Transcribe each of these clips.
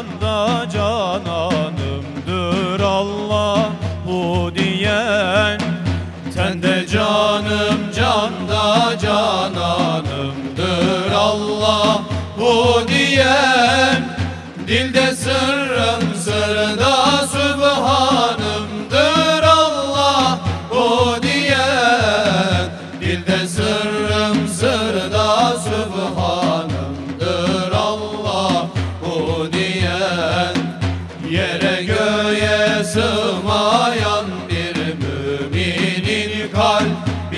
canda cananımdır Allahu diyen. Tende canım canda cananımdır Allahu diyen. Dilde sırrım sırda Sübhanımdır Allahu diyen. Dilde sırrım sırda Sübhanımdır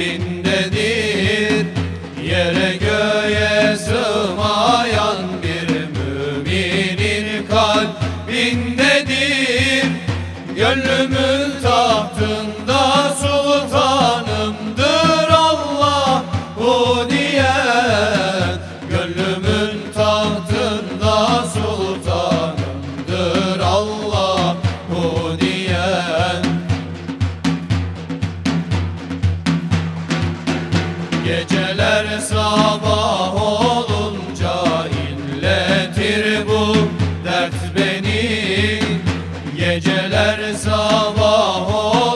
kalbindedir Yere göğe sığmayan bir müminin kalbindedir. Gönlümün tahtında Geceler sabah olunca inletir bu dert beni. Geceler sabah olunca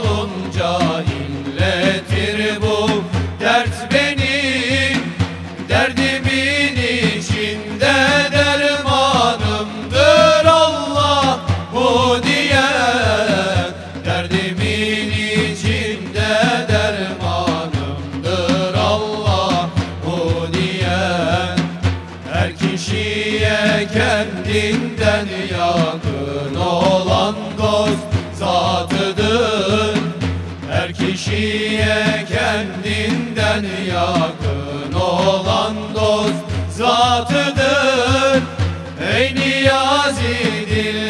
kendinden yakın olan dost zatıdır. Her kişiye kendinden yakın olan dost zatıdır. Ey Niyazi dilde